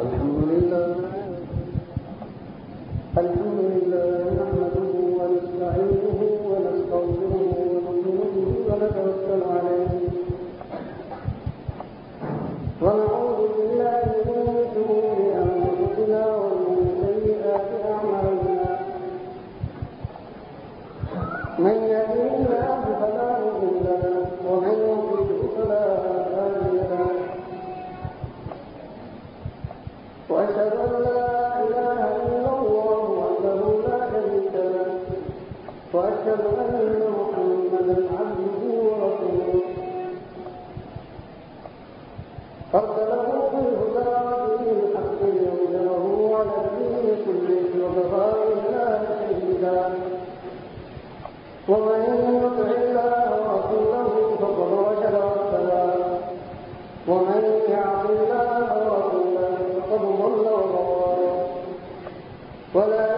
الحمد لله. الحمد لله. ولا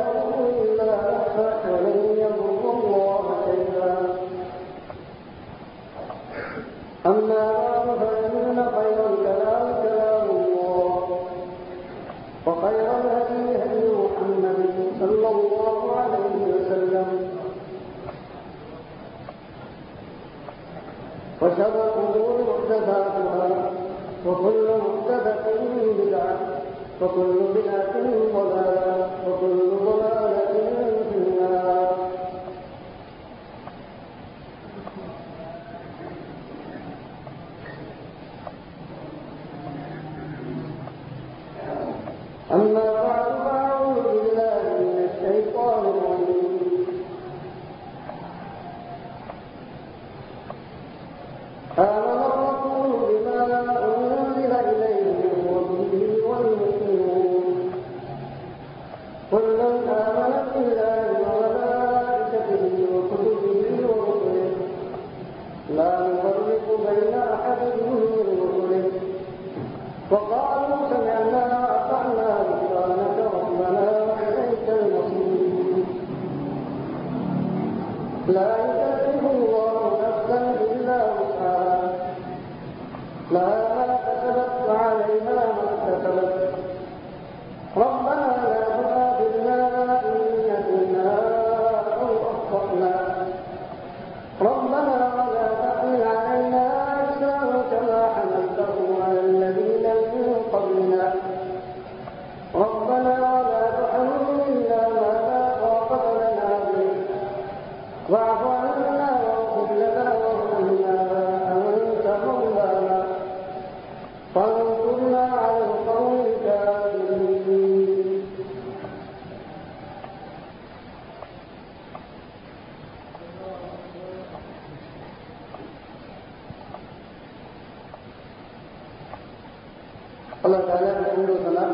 الله تعالى بحمده وثناء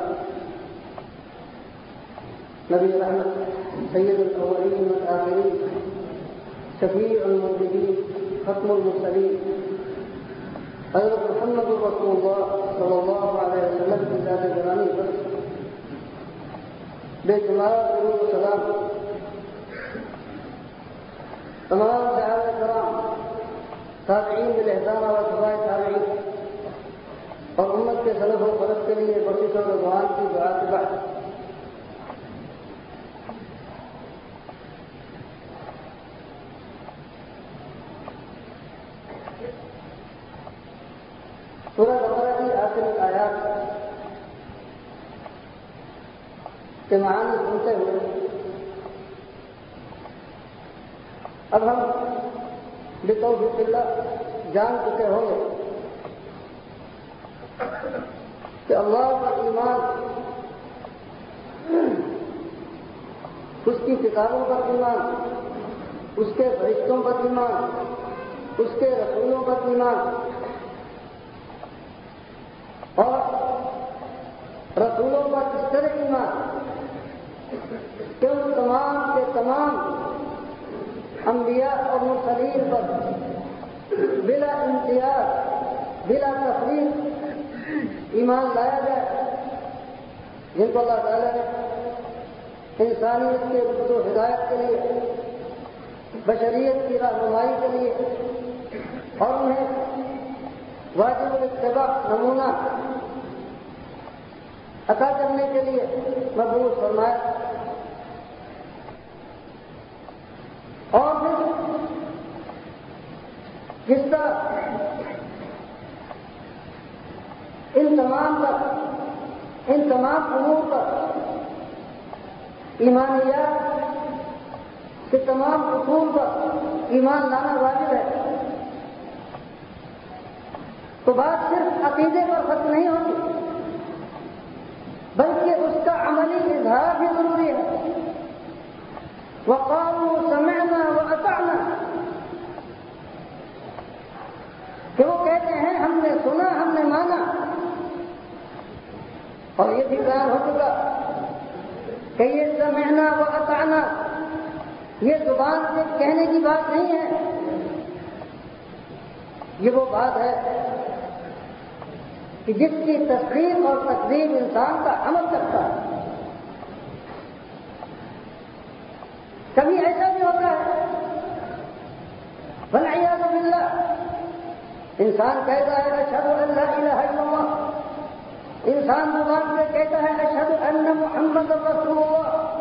نبي رحمة سيد الأولين والآخرين شفيع المذنبين ختم المرسلين. أيضا محمد رسول الله صلى الله عليه وسلم في ذات الزمان بيت الله يقول السلام. تمام سعادة الكرام. تابعين بالإحسان واتباع التابعين. اور امت کے سلف و فرق کے لیے بخش و رضوان کی دعا کے بعد سورہ بقرہ کی آخری آیات کے معنی سنتے ہوئے اب ہم بتوفیق اللہ جان چکے ہوں گے۔ کہ اللہ کا ایمان اس کی کتابوں پر ایمان، اس کے فرشتوں پر ایمان، اس کے رسولوں پر ایمان، اور رسولوں پر اس طرح ایمان؟ کہ ان تمام کے تمام انبیاء اور مرسلین پر بلا امتیاز، بلا تفریح ایمان لایا جائے۔ جن کو اللہ تعالیٰ نے انسانیت کے رد و ہدایت کے لیے، بشریت کی رہنمائی کے لیے اور انہیں واجب الاتباع نمونہ عطا کرنے کے لیے مضبوط فرمایا۔ اور پھر جس طرح ان تمام پر، ان تمام امور پر ایمانیات کے تمام اصول پر ایمان لانا واجب ہے۔ تو بات صرف عقیدے پر ختم نہیں ہوتی، بلکہ اس کا عملی اظہار بھی ضروری ہے۔ وقالوا سمعنا واطعنا کہ وہ کہتے ہیں، ہم نے سنا، ہم نے مانا۔ اور یہ بھی بیان ہو چکا۔ کہ یہ سمعنا واطعنا یہ زبان سے کہنے کی بات نہیں ہے۔ یہ وہ بات ہے کہ جس کی تصدیق اور تقریب انسان کا عمل کرتا ہے۔ کبھی ایسا بھی ہوتا ہے۔ بنایا تو انسان کہتا ہے اشد اللہ الہ الا اللہ إنسان زبان سے کہتا ہے اشد أن محمد رسول اللہ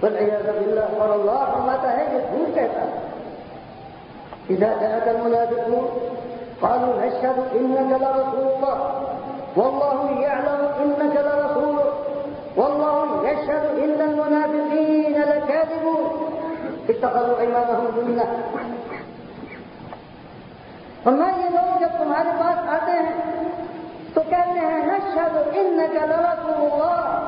بنایا باللہ اور اللہ فرماتا ہے یہ جھوٹ کہتا ہے إذا جاءك المنافقون قالوا نشهد إنك لرسول الله. والله يعلم إنك لرسول والله يشهد إن المنافقين لكاذبون. اتخذوا أيمانهم جنه فرما یہ لوگ جب تمہارے پاس آتے ہیں۔ کہتے ہیں نشهد انك لرسول الله.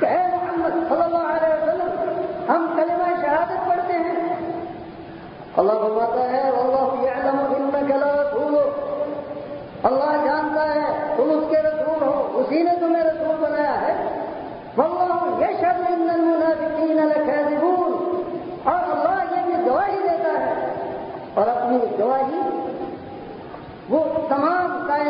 اے محمد صلی اللہ علیہ وسلم، ہم کلمہ شہادت پڑھتے ہیں۔ اللہ فرماتا ہے اللہ یعلم انک لرسول۔ اللہ جانتا ہے، تم اس کے رسول ہو، اسی نے تمہیں رسول بنایا ہے۔ واللہ یشهد ان المنافقین لکاذبون۔ اور اللہ یہ بھی گواہی دیتا ہے۔ اور اپنی گواہی، وہ تمام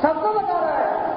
سب کو بتا رہا ہے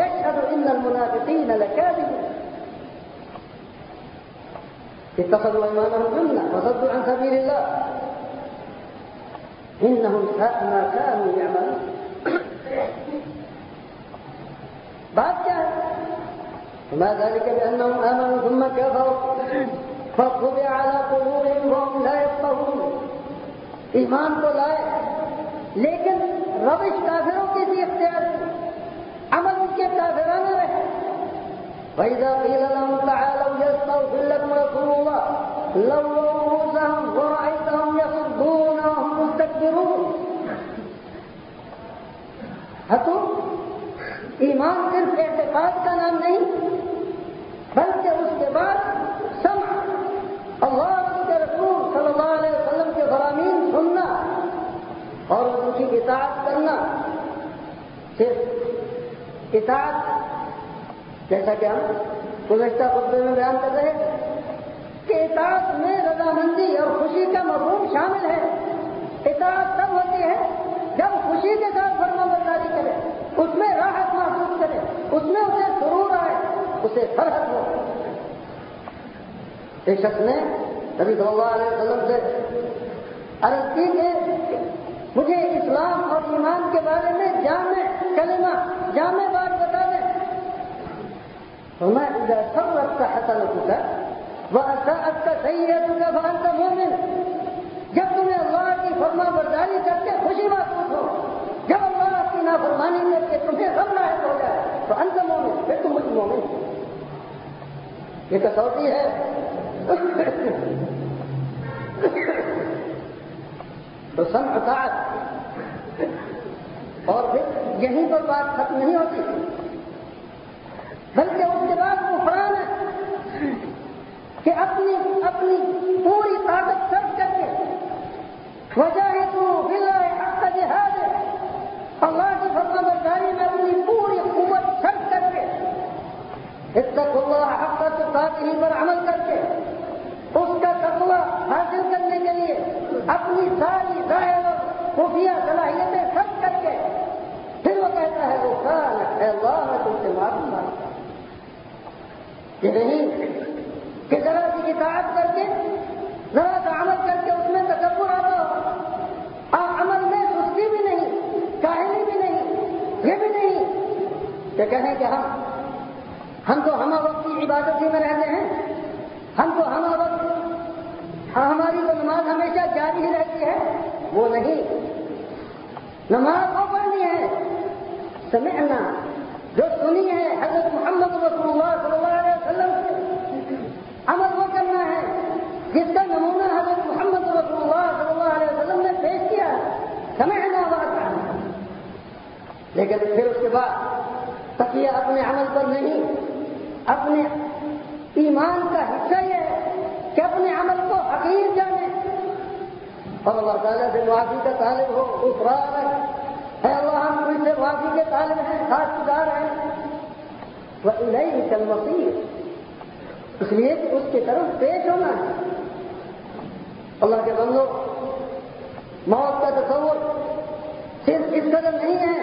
یشہد ان المنافقین لکاذبون. اتخذوا ايمانهم جنة وصدوا عن سبيل الله إنهم ساء ما كانوا يعملون بعد كان وما ذلك بأنهم آمنوا ثم كفروا. فطبع على قلوبهم وهم لا يفقهون. إيمان کو لائے لیکن روش کافروں کی تھی اختیار عمل ان کے کافرانہ رہے فإذا قيل لهم تعالوا يستغفر لكم رسول الله لووا رؤوسهم ورأيتهم يصدون وهم مستكبرون۔ ہتو ایمان صرف اعتقاد کا نام نہیں کی اطاعت کرنا۔ صرف اطاعت، جیسا کہ ہم گزشتہ خطبے میں بیان کر رہے کہ اطاعت میں رضامندی اور خوشی کا مفہوم شامل ہے۔ اطاعت تب ہوتی ہے جب خوشی کے ساتھ فرما برداری کرے، اس میں راحت محسوس کرے، اس میں اسے ضرور آئے، اسے فرحت ہو۔ ایک شخص نے نبی صلی اللہ علیہ وسلم سے عرض کی کہ مجھے اسلام اور ایمان کے بارے میں جامع کلمہ، جامع بات بتا دیں وما إذا سرتك حسنتك وأساءتك سيئتك فأنت مؤمن۔ جب تمہیں اللہ کی فرما برداری کر کے خوشی محسوس ہو، جب اللہ کی نافرمانی کر کے تمہیں غم لاحق ہو جائے تو انت مومن پھر تم مجھ مومن یہ کسوٹی ہے۔ تو سن اطاعت۔ اور پھر یہیں پر بات ختم نہیں ہوتی۔ بلکہ اس کے بعد وہ فران ہے کہ اپنی اپنی پوری طاقت سب کر کے وجہ ہے تو کا جہاد ہے اللہ کی فرما برداری میں اپنی پوری قوت سب کر کے اس تک اللہ حق کا ہی پر عمل کر کے اس کا تقوی حاصل کرنے کے لیے اپنی ساری ظاہر اور خفیہ صلاحیتیں سب کر کے پھر وہ کہتا ہے، وہ خان ہے، اللہ میں تم سے معلوم مانگتا یہ نہیں کہ ذرا سی اطاعت کر کے، ذرا سا عمل کر کے اس میں تکبر آ رہا ہو عمل میں سستی بھی نہیں، کاہلی بھی نہیں، یہ بھی کہیں کہ ہم ہاں، ہم تو ہم وقت کی عبادت ہی میں رہتے ہیں ہم تو ہم وقت ہماری تو نماز ہمیشہ جاری ہی رہتی ہے وہ نہیں نماز وہ پڑھنی ہے۔ سمعنا۔ جو سنی ہے، حضرت محمد رسول اللہ صلی اللہ علیہ وسلم سے عمل وہ کرنا ہے۔ جس کا نمونہ حضرت محمد رسول اللہ صلی اللہ علیہ وسلم نے پیش کیا۔ سمعنا بات کرنا لیکن پھر اس کے بعد تقیہ اپنے عمل پر نہیں، اپنے ایمان کا حصہ یہ ہے کہ اپنے عمل کو حقیر جانے۔ اور اللہ تعالیٰ سے معافی کا طالب ہو افراد ہے اللہ ہم تجھ سے معافی کے طالب ہیں خاص گزار ہیں وہ نہیں چل اس لیے کہ اس کی طرف پیش ہونا ہے۔ اللہ کے بندو، موت کا تصور صرف اس قدر نہیں ہے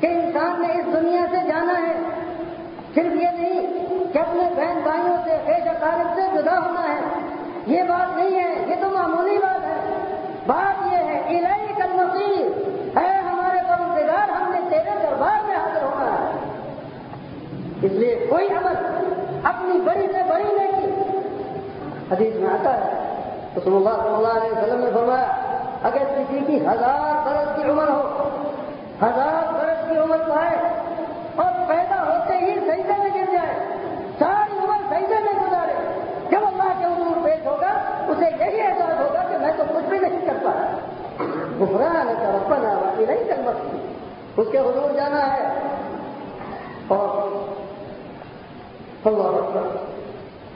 کہ انسان نے اس دنیا سے جانا ہے۔ صرف یہ نہیں کہ اپنے بہن بھائیوں سے پیش اقارب سے جدا ہونا ہے۔ یہ بات نہیں ہے، یہ تو معمولی بات ہے۔ بات یہ ہے الہی کل مصیر ہے ہمارے پروزگار ہم نے تیرے دربار میں حاضر ہونا ہے۔ اس لیے کوئی عمل اپنی بڑی سے بڑی نہیں کی۔ حدیث میں آتا ہے، رسول اللہ صلی اللہ علیہ وسلم نے فرمایا، اگر کسی کی ہزار برس کی عمر ہو، ہزار برس کی عمر پائے اور پیدا ہوتے ہی سجدے میں گر جائے، ساری عمر سجدے میں گزارے، جب اللہ کے عمر پیش ہوگا، اسے یہی احساس ہوگا کہ میں تو کچھ بھی نہیں کر پا گفران کا رپن باقی نہیں کر سکتی۔ اس کے حضور جانا ہے۔ اور اللہ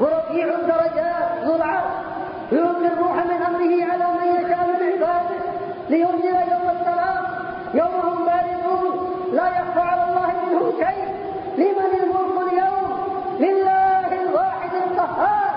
ورفيع الدرجات ذو العرش۔ يلقي الروح من أمره على من يشاء من عباده لينزل يوم السلام يوم هم باردون لا يخفى على الله منهم شيء. لمن الملك اليوم؟ لله الواحد القهار.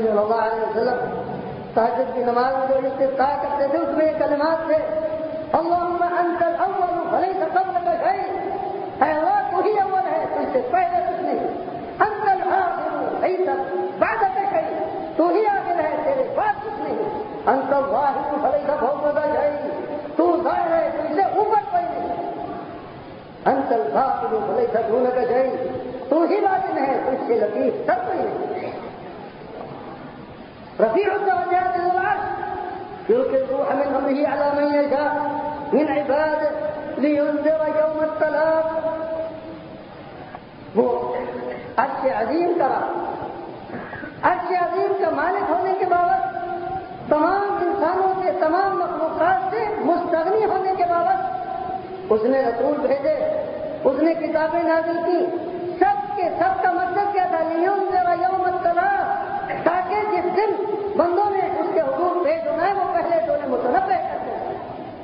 صلی اللہ علیہ وسلم تحجد کی نماز جو استفاع کرتے تھے، اس میں یہ کلمات تھے اللهم انت الاول وليس قبلك شيء اے اللہ، تو ہی اول ہے، تو اس سے پہلے کچھ نہیں۔ انت الاخر ليس بعدك شيء تو ہی آخر ہے، تیرے پاس کچھ نہیں۔ انت الواحد وليس فوقك شيء تو ظاہر ہے، تو اس سے اوپر کوئی نہیں۔ انت الباطل وليس دونك شيء تو ہی باطن ہے، تو اس سے لطیف سب کوئی نہیں۔ رفيع الدرجات العرش يلقي الروح من امره على من يشاء، من عباده لينذر يوم الطلاق وہ عرش عظیم کرا عرش عظیم کا مالک ہونے کے باوجود، تمام انسانوں کے تمام مخلوقات سے مستغنی ہونے کے باوجود، اس نے رسول بھیجے، اس نے کتابیں نازل کی، سب کے سب کا مقصد کیا تھا؟ لیون یوم الطلاق تاکہ جس دن بندوں نے اس کے حقوق پیش ہونا ہے وہ پہلے تو انہیں متنوع کرتے ہیں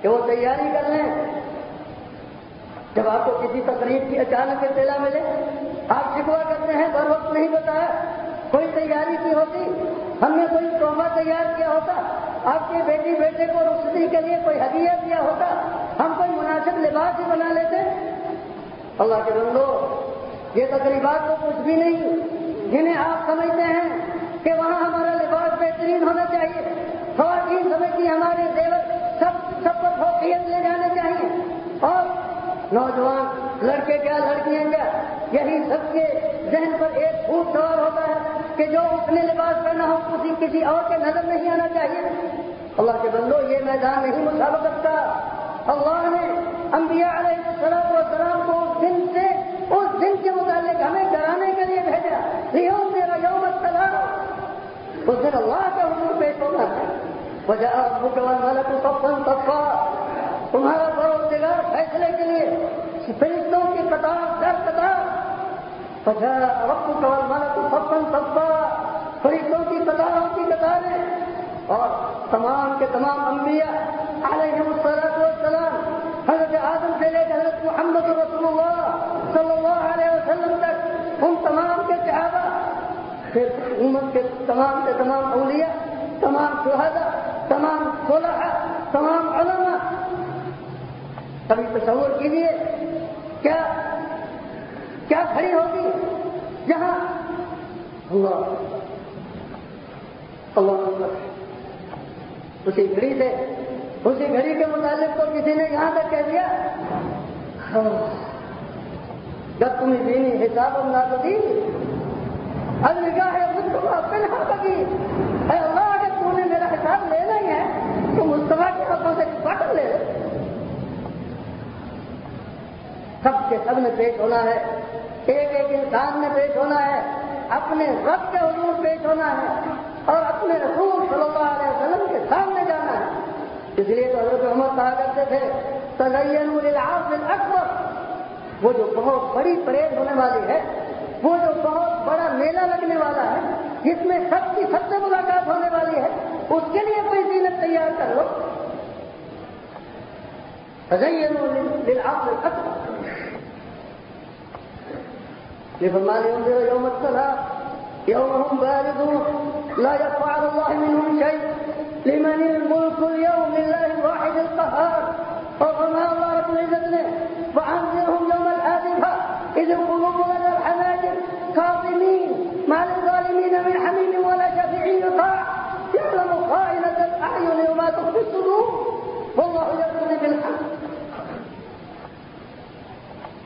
کہ وہ تیاری کر لیں۔ جب آپ کو کسی تقریب کی اچانک اطلاع ملے، آپ شکوا کرتے ہیں، بر وقت نہیں بتایا کوئی تیاری کی ہوتی، ہم نے کوئی توحفہ تیار کیا ہوتا، آپ کے بیٹی بیٹے کو رخصتی کے لیے کوئی ہدیہ دیا ہوتا، ہم کوئی مناسب لباس ہی بنا لیتے۔ اللہ کے بندو، یہ تقریبات تو کچھ بھی نہیں، جنہیں آپ سمجھتے ہیں کہ وہاں ہمارا لباس بہترین ہونا چاہیے۔ خواتین سمجھتی ہمارے دیور سب سب پر فوقیت لے جانے چاہیے۔ اور نوجوان لڑکے کیا لڑکیاں کیا؟ یہی سب کے ذہن پر ایک پھوٹ سوار ہوتا ہے کہ جو اپنے لباس پہنا ہو کسی کسی اور کے نظر نہیں آنا چاہیے۔ اللہ کے بندو، یہ میدان نہیں مسابقت کا اللہ نے انبیاء علیہ السلام و سلام کو اس دن سے اس دن کے متعلق ہمیں ڈرانے کے لیے بھیجا۔ یوم میرا یوم السلام اس دن اللہ کا حضور پیش ہونا ہے وجہ مکمل والا ملک سفن سفا تمہارا پروزگار فیصلے کے لیے فرشتوں کی قطار در قطار. وجہ رب کمل ملک سفن سفا فرشتوں کی قطاروں کی قطاریں اور تمام کے تمام انبیاء علیہ السلام والسلام، حضرت آدم سے لے کر حضرت محمد رسول اللہ صلی اللہ علیہ وسلم تک ان تمام کے صحابہ پھر امت کے تمام کے تمام اولیاء، تمام شہدا تمام صلح تمام علماء۔ کبھی تصور کیجیے کیا کیا کھڑی ہوگی؟ جہاں اللہ۔ اللہ اسی گھڑی سے، اسی گھڑی کے متعلق تو کسی نے یہاں تک کہہ دیا جب تم دینی حساب اللہ کو دی اب نگاہ ہے ہاں اے اللہ اگر تم نے میرا حساب لینا ہی ہے۔ تو مستفا کے ہاتھوں سے پٹ لے۔ سب کے سب نے پیش ہونا ہے۔ ایک ایک انسان نے پیش ہونا ہے۔ اپنے رب کے حضور پیش ہونا ہے۔ اور اپنے رسول صلی اللہ علیہ وسلم کے سامنے جانا ہے۔ اس لیے تو حضرت محمد کہا کرتے تھے تزین اکبر وہ جو بہت بڑی پریڈ ہونے والی ہے وہ جو بہت بڑا میلہ لگنے والا ہے، جس میں سب کی سب سے ملاقات ہونے والی ہے، اس کے لیے کوئی زینت تیار کر لو۔ تزین باردون، لا يفعل الله منهم شيء لمن الملك اليوم لله الواحد القهار رب يوم الآذفة إذ القلوب لدى الحناجر۔ كاظمين ما للظالمين من حميم ولا شفيع يطاع. يعلم خائنة الأعين وما تخفي الصدور. والله يقضي بالحق.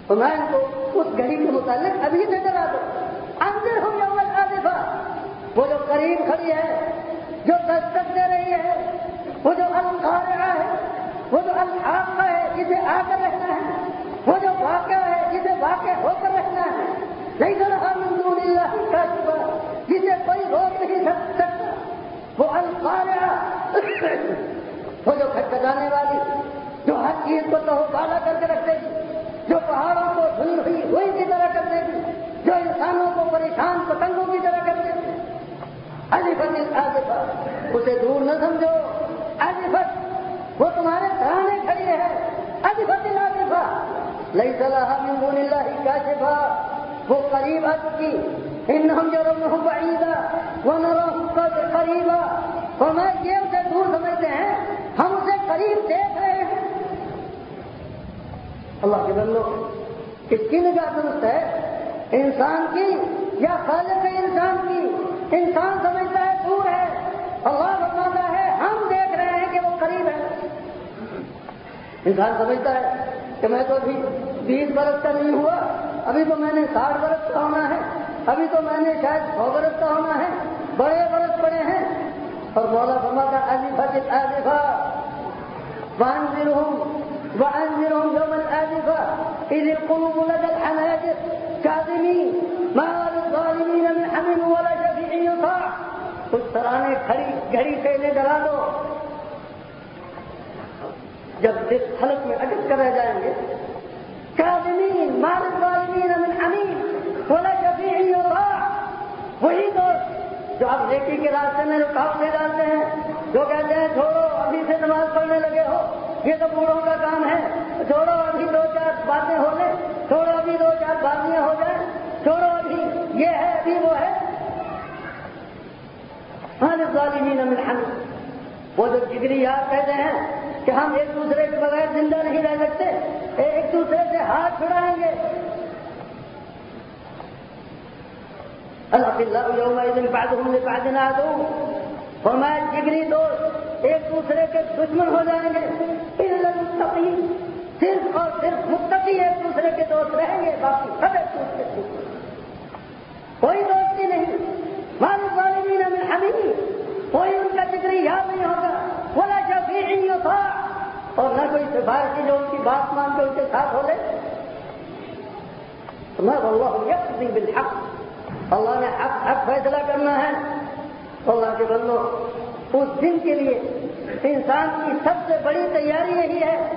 تو میں ان کو اس گھڑی کے متعلق ابھی سے ڈرا دو اندر ہوں گے آدفا وہ جو قریب کھڑی ہے جو دستک دے رہی ہے. وہ جو القارعہ ہے. وہ جو الحاقہ ہے. جسے آ کر رہنا ہے. وہ جو واقع ہے. جسے واقع ہو کر رہنا ہے. نہیں رہا مندور اللہ کا جسے کوئی روک نہیں سکتا وہ القارعہ وہ جو کھٹکھٹانے والی جو ہر چیز کو تو بالا کر کے رکھتے گی جو پہاڑوں کو دھل ہوئی ہوئی کی طرح کر دے گی جو انسانوں کو پریشان پتنگوں کی طرح کر دے گی علی آج اسے دور نہ سمجھو. فٹ وہ تمہارے سرانے کھڑی ہے علی فتل آگفا لئی صلاح من دون اللہ کا شفا وہ قریب آ چکی ان ہم جو رب وہ قد قریبا۔ وہ یہ اسے دور سمجھتے ہیں، ہم اسے قریب دیکھ رہے ہیں۔ اللہ کے بندو، اس کی نگاہ درست ہے۔ انسان کی یا خالق انسان کی، انسان سمجھتا ہے، دور ہے۔ اللہ بتاتا ہے، ہم دیکھ رہے ہیں کہ وہ قریب ہے۔ انسان سمجھتا ہے کہ میں تو ابھی بیس برس کا نہیں ہوا۔ ابھی تو میں نے ساٹھ برس کا ہونا ہے، ابھی تو میں نے شاید سو برس کا ہونا ہے، بڑے برس پڑے ہیں۔ اور مولا فرماتا علی علیفا بان دل ہوں وأنذرهم يوم الآزفة إذ القلوب لدى الحناجر كاظمين ما للظالمين من حمل ولا شفيع يطاع اس طرح کھڑی گھڑی کہنے ڈرا دو۔ جب جس حلق میں اٹک کر رہ جائیں گے کاظمین مال الظالمین من حمیم ولا شفیع یطاع وہی دوست جو آپ نیکی کے راستے میں رکاوٹ دے ڈالتے ہیں، جو کہتے ہیں، چھوڑو، ابھی سے نماز پڑھنے لگے ہو، یہ تو بوڑھوں کا کام ہے۔ چھوڑو، ابھی دو چار باتیں ہو لیں چھوڑو، ابھی دو چار باتیاں ہو جائیں۔ چھوڑو، ابھی یہ ہے، ابھی وہ ہے۔ ظالمین من حمد وہ جو جگری یاد کہتے ہیں کہ ہم ایک دوسرے کے بغیر زندہ نہیں رہ سکتے ایک دوسرے سے ہاتھ چھڑائیں گے۔ اللہ یوم بعد ہوں نہ دوں فرمایا جگری دوست، ایک دوسرے کے دشمن ہو جائیں گے۔ صرف اور صرف متقی ایک دوسرے کے دوست رہیں گے، باقی سب ایک دوسرے کے کوئی دوستی نہیں۔ والد والدین میں ہمیں کوئی ان کا جگری یاد نہیں ہوگا۔ بولا جب بھی اور نہ کوئی سفارشی جو ان کی بات مان کے ان کے ساتھ ہو لے. تو میں اللہ بالحق. اللہ نے حق حق فیصلہ کرنا ہے. اللہ کے بندو، اس دن کے لیے انسان کی سب سے بڑی تیاری یہی ہے.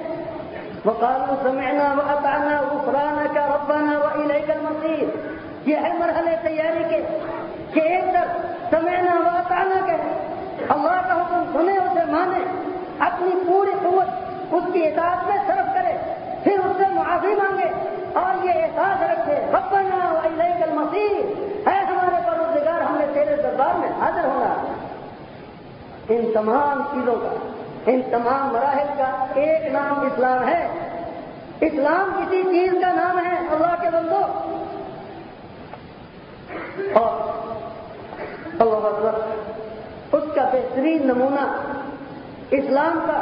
وقالوا سمعنا واطعنا غفرانك، ربنا واليك المصير. یہ ہے مرحلے تیاری کے، کہ ایک طرف سمعنا واطعنا کہ اللہ کا حکم سنے اسے مانے اپنی پوری قوت اس کی اطاعت میں صرف کرے، پھر اس سے معافی مانگے اور یہ احساس رکھے، ربنا والیک المصير ہمارے پروردگار، ہم نے تیرے دربار میں حاضر ہونا ان تمام چیزوں کا، ان تمام مراحل کا ایک نام اسلام ہے۔ اسلام کسی چیز کا نام ہے، اللہ کے بندو اور اللہ اکبر، اس کا بہترین نمونہ اسلام کا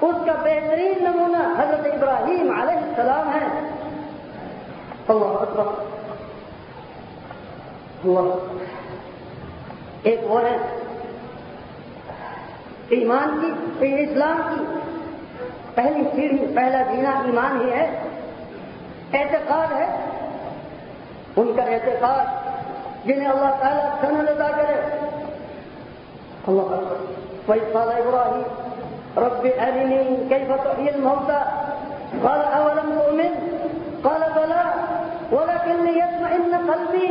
اس کا بہترین نمونہ حضرت ابراہیم علیہ السلام ہے۔ اللہ اکبر۔ اللہ۔ ایک وہ ہے۔ ایمان کی اسلام کی۔ پہلی سیڑھی پہلا جینا ایمان ہی ہے۔ اعتقاد ہے۔ ان کا اعتقاد جنہیں اللہ تعالیٰ سن ادا کرے۔ اللہ وہی قال ابراہیم۔ رب أرني كيف تحيي الموتى قال أولم تؤمن قال بلى ولكن ليطمئن قلبي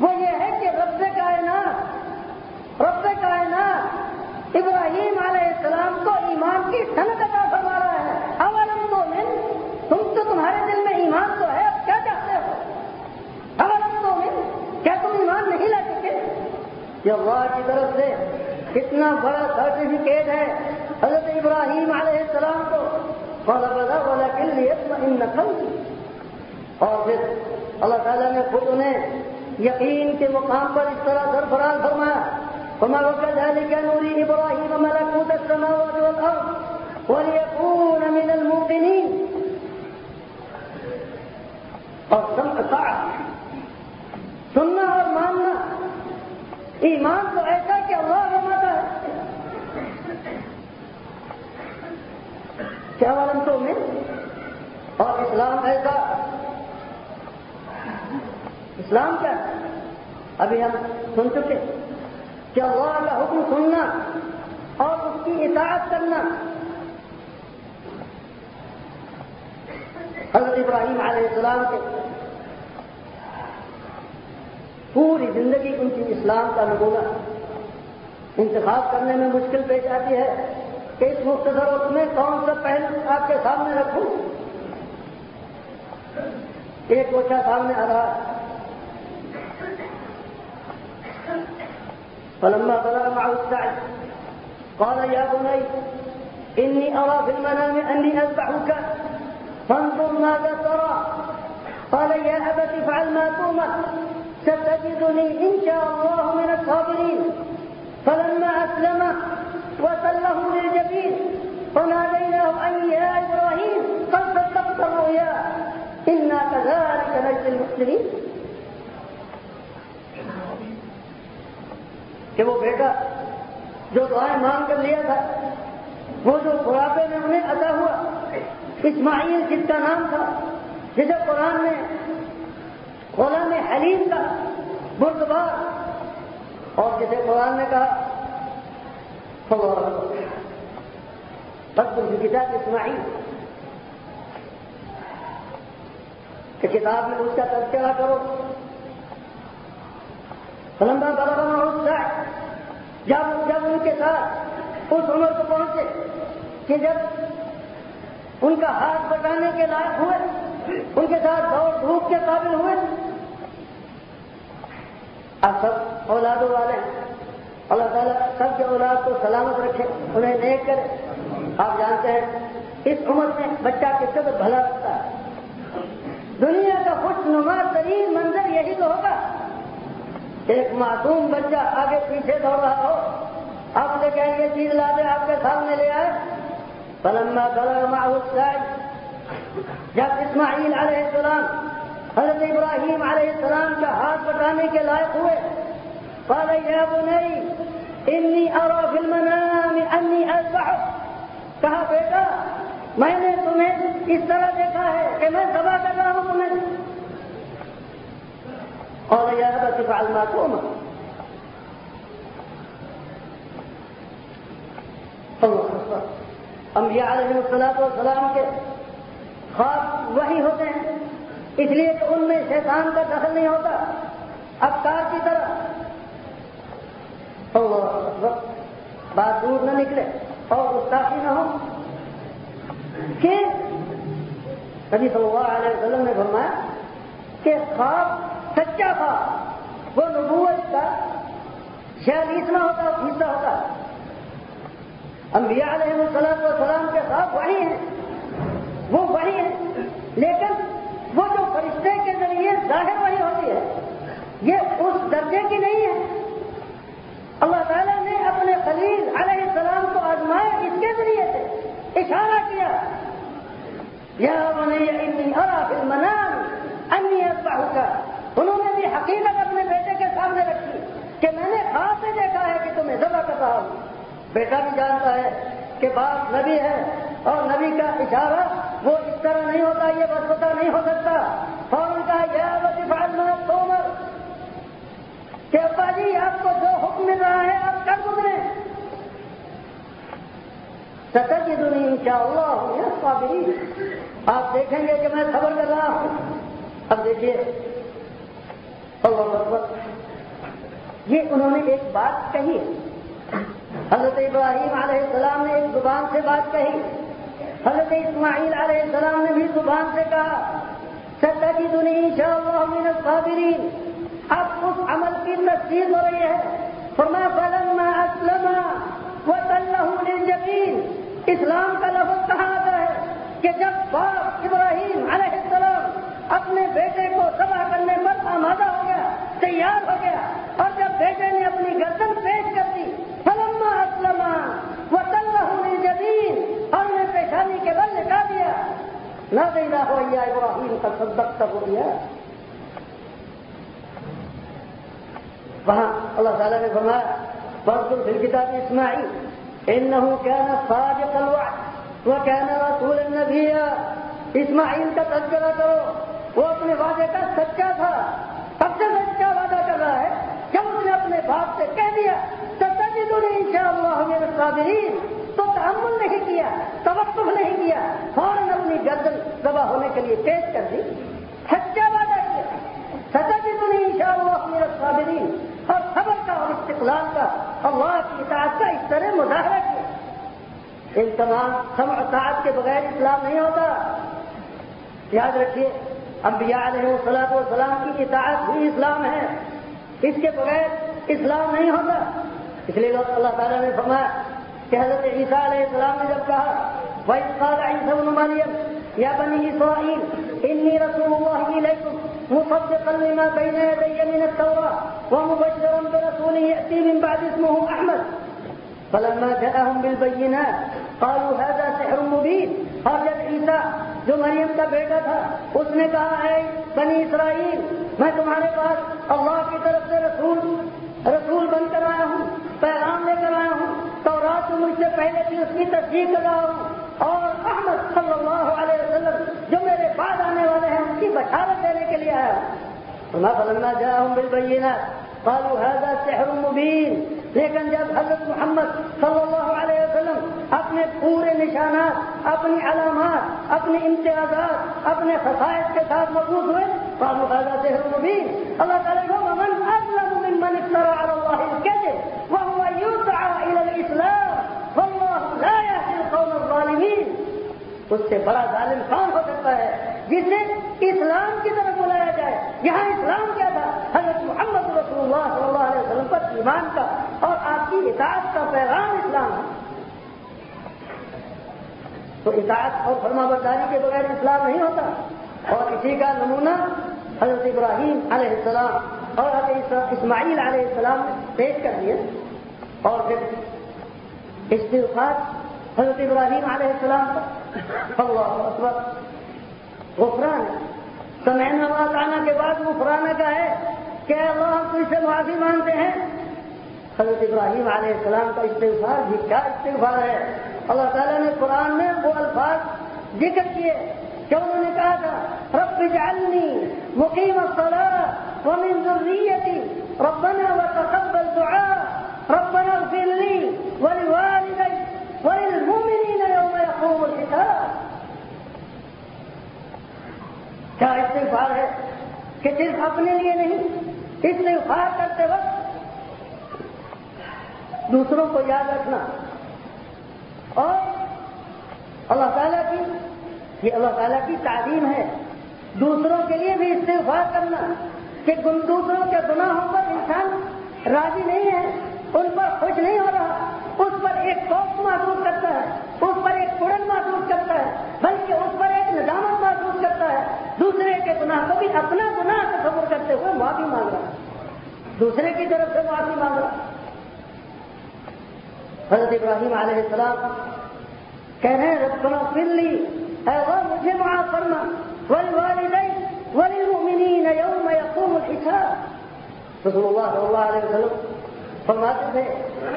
وہ یہ ہے کہ رب کائنات رب کائنات ابراہیم علیہ السلام کو ایمان کی صنعت کا فرما رہا ہے۔ اولم تو تم تو تمہارے دل میں ایمان تو ہے، اب کیا چاہتے ہو؟ اولم تو میں کیا تم ایمان نہیں لا سکے یہ اللہ کی طرف سے کتنا بڑا سرٹیفکیٹ ہے۔ حضرت ابراہیم علیہ السلام کو بڑا بڑا بڑا کے لیے اور پھر اللہ تعالیٰ نے خود انہیں یقین کے مقام پر اس طرح سرفراز فرمایا، فما وكذلك نري ابراهيم ملكوت السماوات والارض وليكون من الموقنين اور سننا اور ماننا، ایمان تو ایسا کہ اللہ فرماتا ہے۔ کیا والم تو میں اور اسلام ایسا اسلام کیا ابھی ہم سن چکے۔ کہ اللہ کا حکم سننا اور اس کی اطاعت کرنا۔ حضرت ابراہیم علیہ السلام کے پوری زندگی ان کی اسلام کا نمونہ انتخاب کرنے میں مشکل پیش آتی ہے۔ کہ اس مختصر وقت میں کون سا پہلو آپ کے سامنے رکھوں؟ ایک کوچا سامنے آ رہا فلما بلغ معه السعي قال يا بني إني أرى في المنام أني أذبحك فانظر ماذا ترى. قال يا أبت افعل ما تؤمر ستجدني إن شاء الله من الصابرين. فلما أسلم وسله للجبين فناديناه أن يا إبراهيم قد صدقت الرؤيا. إنا كذلك نجزي المحسنين. جو دعائیں مانگ کر لیا تھا، وہ جو خوراکے میں انہیں ادا ہوا، اسماعیل جس کا نام تھا جسے قرآن میں غلام حلیم کا بردبار، اور جسے قرآن نے کہا بس کتاب اسماعیل۔ کہ کتاب میں اس کا تذکرہ کرو۔ فلما بلغنا السعي جب جب ان کے ساتھ اس عمر کو پہنچے کہ جب ان کا ہاتھ بٹانے کے لائق ہوئے، ان کے ساتھ دوڑ دھوپ کے قابل ہوئے آپ سب اولادوں والے ہیں۔ اللہ تعالیٰ سب کے اولاد کو سلامت رکھے، انہیں نیک کرے۔ آپ جانتے ہیں، اس عمر میں بچہ کس قدر بھلا رکھتا ہے۔ دنیا کا خوش نما ترین منظر یہی تو ہوگا۔ ایک معصوم بچہ آگے پیچھے دوڑ رہا ہو، آپ سے کہیں یہ چیز لا دے آپ کے سامنے لے آئے۔ پلما معاوض جب اسماعیل علیہ السلام، حضرت ابراہیم علیہ السلام کا ہاتھ بٹانے کے لائق ہوئے انی فی المنام انی اذبحک کہا، بیٹا، میں نے تمہیں اس طرح دیکھا ہے کہ میں دبا کر رہا ہوں تمہیں۔ قال يا أبا تفعل ما تؤمر. انبیاء علیہ السلام والسلام کے خواب وہی ہوتے ہیں. اس لیے کہ ان میں شیطان کا دخل نہیں ہوتا. افکار کی طرح. بات دور نہ نکلے. اور گستاخی نہ ہو. کہ نبی صلی اللہ علیہ وسلم نے فرمایا کہ خواب سچا تھا، وہ نبوت کا چھیالیسواں ہوتا حصہ ہوتا۔ انبیاء علیہ السلام والسلام کے خواب وہی ہیں۔ وہ وہی ہیں، لیکن وہ جو فرشتے کے ذریعے ظاہر وہی ہوتی ہے۔ یہ اس درجے کی نہیں ہے۔ اللہ تعالیٰ نے اپنے خلیل علیہ السلام کو آزمایا اس کے ذریعے سے، اشارہ کیا۔ یا منان انی کا انہوں نے بھی حقیقت اپنے بیٹے کے سامنے رکھی کہ میں نے خاص سے دیکھا ہے کہ تمہیں ذبح کر رہا ہوں۔ بیٹا بھی جانتا ہے کہ باپ نبی ہے اور نبی کا اشارہ وہ اس طرح نہیں ہوتا، یہ بس پتا نہیں ہو سکتا۔ فوراً کا یا وزیف تومر کہ ابا جی آپ کو جو حکم مل رہا ہے، آپ کر گزرے۔ سطح کی دنیا ان شاء اللہ آپ دیکھیں گے کہ میں خبر کر رہا ہوں۔ اب دیکھیے یہ انہوں نے ایک بات کہی۔ حضرت ابراہیم علیہ السلام نے ایک زبان سے بات کہی۔ حضرت اسماعیل علیہ السلام نے بھی زبان سے کہا۔ سطح کی دنیا ان شاء اللہ اب اس عمل کی تصدیق ہو رہی ہے۔ فرما، فلما اسلم وتله للجبين اسلام کا لفظ کہا آتا ہے کہ جب باپ ابراہیم علیہ السلام اپنے بیٹے کو سبا کرنے پر آمادہ ہو گیا، تیار ہو گیا۔ اور جب بیٹے نے اپنی گردن پیش کر دی، فلما اسلم وتله للجبين، اور نے پیشانی کے بل لٹا دیا۔ نہ دینا ہو یا ابراہیم کا صدق تک ہو گیا وہاں اللہ تعالیٰ نے فرمایا برسل پھر کتاب اسماعیل انه كان صادق الوعد وكان رسول النبي اسماعیل کا تذکرہ کرو۔ وہ اپنے وعدے کا سچا تھا۔ سب سے سچا وعدہ کر رہا ہے جب اس نے اپنے باپ سے کہہ دیا سچا جی تو ان شاء اللہ میرے صابرین تو تحمل نہیں کیا، توقف نہیں کیا، فوراً اپنی گردن دبا ہونے کے لیے پیش کر دی۔ سچا وعدہ کیا۔ سچا جی تو ان شاء اللہ میرے صابرین اور خبر کا اور استقلال کا، اللہ کی اطاعت کا اس طرح مظاہرہ کیا۔ ان تمام سم اطاعت کے بغیر اسلام نہیں ہوتا۔ یاد رکھیے انبیاء علیہ السلام والسلام کی اطاعت بھی اسلام ہے۔ اس کے بغیر اسلام نہیں ہوتا۔ اس لیے اللہ تعالیٰ نے فرمایا کہ حضرت عیسیٰ علیہ السلام نے جب کہا، وَإِذْ قَالَ عِيسَى ابْنُ مَرْيَمَ، يَا بَنِي إِسْرَائِيلَ، إِنِّي رَسُولُ اللَّهِ إِلَيْكُمْ، مصدقا لما بين يدي من التوراة ومبشرا برسول يأتي من بعد اسمه أحمد. فلما جاءهم بالبينات قالوا هذا سحر مبين۔ اور جب عیسیٰ جو مریم کا بیٹا تھا، اس نے کہا ہے بنی اسرائیل، میں تمہارے پاس اللہ کی طرف سے رسول رسول بن کر آیا ہوں، پیغام لے کر آیا ہوں تو رات مجھ سے پہلے بھی اس کی تصدیق کر رہا ہوں اور احمد صلی اللہ علیہ وسلم جو میرے بعد آنے والے ہیں، ان کی بشارت دینے کے لیے آیا فما فلما جاءهم بالبينات قالوا هذا سحر مبين لیکن جب حضرت محمد صلی اللہ علیہ وسلم اپنے پورے نشانات، اپنی علامات، اپنی امتیازات، اپنے خصائص کے ساتھ مضبوط ہوئے، قالوا هذا سحر مبين اللہ تعالیٰ کو من اظلم ممن افترى على الله الكذب وهو يدعى الى الاسلام والله لا يهدي القوم الظالمين. اس سے بڑا ظالم کون ہو سکتا ہے؟ جسے اسلام کی طرف بلایا جائے، یہاں اسلام کیا تھا؟ حضرت محمد رسول اللہ صلی اللہ علیہ وسلم پر ایمان کا اور آپ کی اطاعت کا پیغام اسلام ہے۔ تو اطاعت اور فرما برداری کے بغیر اسلام نہیں ہوتا۔ اور اسی کا نمونہ حضرت ابراہیم علیہ السلام اور حضرت اسماعیل علیہ السلام نے پیش کر دیا اور پھر استفاد حضرت ابراہیم علیہ السلام کا اللہ اکبر۔ غفران سمعنا آنا کے بعد غفرانہ کا ہے کہ اللہ، ہم تو اس سے معافی مانگتے ہیں۔ حضرت ابراہیم علیہ السلام کا استغفار بھی کیا استغفار ہے۔ اللہ تعالیٰ نے قرآن میں وہ الفاظ ذکر کیے کہ انہوں نے کہا تھا، رب جعلنی مقیم الصلاة ومن ذریتی، ربنا وتقبل دعاء، ربنا اغفر لي ولوالدي وللمؤمنين يوم يقوم الحساب کیا استغفار ہے؟ کہ صرف اپنے لیے نہیں، استغفار کرتے وقت دوسروں کو یاد رکھنا۔ اور اللہ تعالیٰ کی، یہ اللہ تعالیٰ کی تعلیم ہے۔ دوسروں کے لیے بھی استغفار کرنا کہ دوسروں کے گناہوں پر انسان راضی نہیں ہے۔ ان پر خوش نہیں ہو رہا، اس پر ایک خوف محسوس کرتا ہے، اس پر ایک پڑن محسوس کرتا ہے، بلکہ اس پر ایک ندامت محسوس کرتا ہے۔ دوسرے کے گناہ کو بھی اپنا گناہ تصور کرتے ہوئے معافی مانگ رہا دوسرے کی طرف سے معافی مانگ رہا حضرت ابراہیم علیہ السلام کہہ رہے ہیں، ربنا فر لی، اے وہ مجھے معاف کرنا والوالدین والمؤمنین یوم یقوم الحساب۔ رسول اللہ صلی اللہ علیہ وسلم فرماتے تھے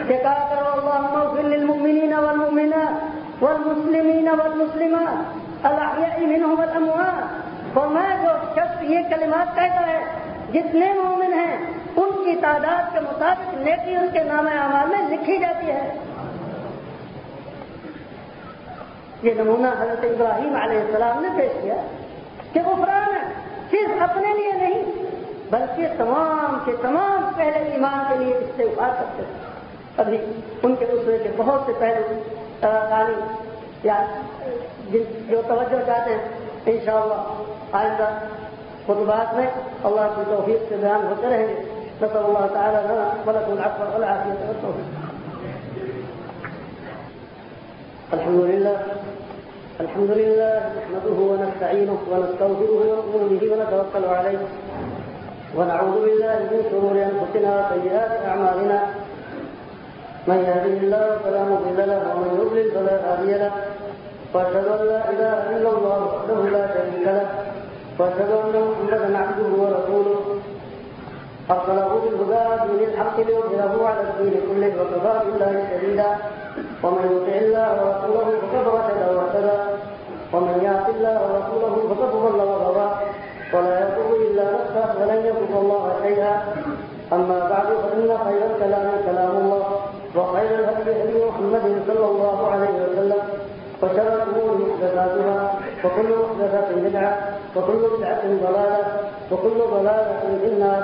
کہ کہا کرو اللہم اغفر للمؤمنین والمؤمنات والمسلمین والمسلمات الاحیاء منهم الاموات فرمایا جو شخص یہ کلمات کہتا ہے، جتنے مومن ہیں، ان کی تعداد کے مطابق نیکی ان کے نام اعمال میں لکھی جاتی ہے۔ یہ نمونہ حضرت ابراہیم علیہ السلام نے پیش کیا کہ وہ ہے صرف اپنے لیے نہیں بلکہ تمام کے تمام پہلے ایمان کے لیے اس سے ابھار کرتے ہیں ابھی ان کے اسرے کے بہت سے پہلے تلاقانی یا جو توجہ چاہتے ہیں انشاءاللہ آئندہ خطبات میں اللہ کی توفیق سے بیان ہوتے رہیں گے۔ نصب اللہ تعالیٰ رہا ملک العفر والعافیت والتوفیق الحمد لله الحمد لله نحمده ونستعينه ونستغفره ونؤمن به ونتوكل عليه ونعوذ بالله من شرور أنفسنا وسيئات أعمالنا. من يهده الله فلا مضل له ومن يضلل فلا هادي له. وأشهد أن لا إله إلا الله وحده لا شريك له. وأشهد أن محمدا عبده ورسوله. أرسله بالهدى دين الحق ليظهره على الدين كله وكفى بالله شديدا ومن يطع الله ورسوله فقد رشد واهتدى ومن يعص الله ورسوله فقد ضل وغضى ولا يضر إلا نفسه ولن يضر الله شيئا. أما بعد فإن خير الكلام كلام الله وخير الهدي هدي محمد صلى الله عليه وسلم وشر الأمور محدثاتها وكل محدثات بدعة وكل بدعة ضلالة وكل ضلالة في النار.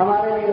ہمارے لیے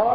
اور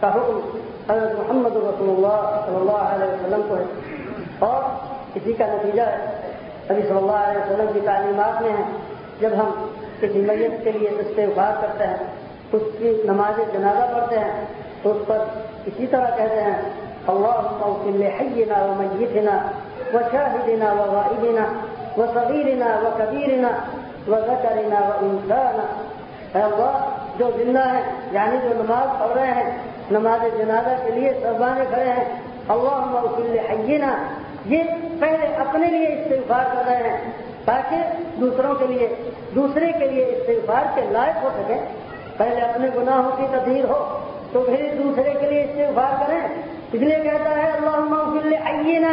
کا حکم حضرت محمد رسول اللہ صلی اللہ علیہ وسلم کو ہے۔ اور اسی کا نتیجہ ہے ابھی صلی اللہ علیہ وسلم کی تعلیمات میں ہے۔ جب ہم کسی میت کے لیے استغفار کرتے ہیں، اس کی نماز جنازہ پڑھتے ہیں، تو اس پر اسی طرح کہتے ہیں اللہ حینا و میتنا و شاہدنا و غائبنا وصغيرنا وكبيرنا وذكرنا وانسانا اے اللہ، جو زندہ ہیں یعنی جو نماز پڑھ رہے ہیں نماز جنازہ کے لیے سربانے کھڑے ہیں۔ اللہ مفل حینا یہ پہلے اپنے لیے استغفار کر رہے ہیں تاکہ دوسروں کے لیے، دوسرے کے لیے استغفار کے لائق ہو سکے۔ پہلے اپنے گناہوں کی تدیر ہو تو پھر دوسرے کے لیے استغفار کریں۔ اس لیے کہتا ہے اللہ مفل حینا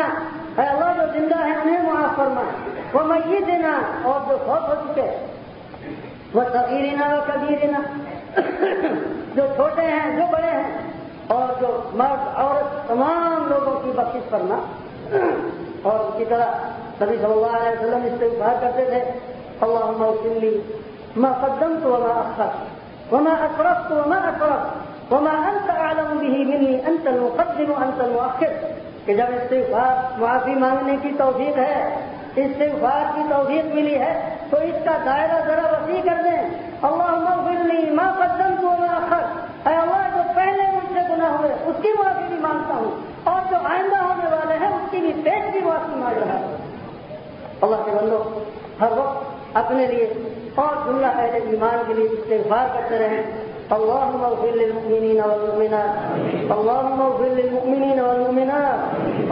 اے اللہ جو زندہ ہے انہیں معاف فرمائے۔ وہ میت دینا اور جو فوت ہو چکے۔ وہ تغیرنا و کبیرنا جو چھوٹے ہیں، جو بڑے ہیں، اور جو مرد، عورت تمام لوگوں کی بخش کرنا اور اسی طرح نبی صلی اللہ علیہ وسلم اس سے اظہار کرتے تھے اللہ وسلی میں قدم تو وما اخر وما اقرب تو وما اقرب وما انت اعلم به مني انت المقدم وانت المؤخر۔ کہ جب استغفار معافی مانگنے کی توفیق ہے استغفار کی توفیق ملی ہے، تو اس کا دائرہ ذرا وسیع کر دیں۔ اللہ مغفرنی ما قدمت وما اخر اے اللہ، جو پہلے مجھ سے گناہ ہوئے اس کی معافی بھی مانگتا ہوں۔ اور جو آئندہ ہونے والے ہیں اس کی بھی پیش بھی معافی مانگ رہا ہوں۔ اللہ کے بندو، ہر وقت اپنے لیے اور دنیا پہلے ایمان کے لیے استغفار کرتے رہیں۔ اللهم اغفر للمؤمنين والمؤمنات. اللهم اغفر للمؤمنين والمؤمنات.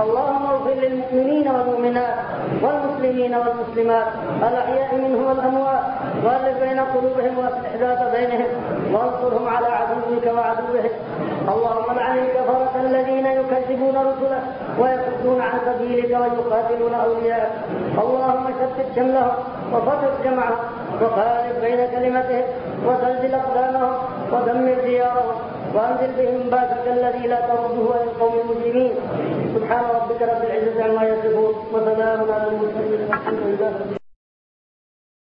اللهم اغفر للمؤمنين والمؤمنات والمسلمين والمسلمات. الأحياء منهم والأموات. والف بين قلوبهم واصلح ذات بينهم. وانصرهم على عدوك وعدوهم. اللهم لعن الكفرة الذين يكذبون رسلك ويصدون عن سبيلك ويقاتلون أولياءك. اللهم شتت شملهم وفتح جمعهم. وخالف بين كلمتهم وزلزل أقدامهم. ودمر ديارهم وانزل بهم باسك الذي لا ترده عن القوم المسلمين سبحان ربك رب العزه عما يصفون وسلام على المرسلين. والحمد لله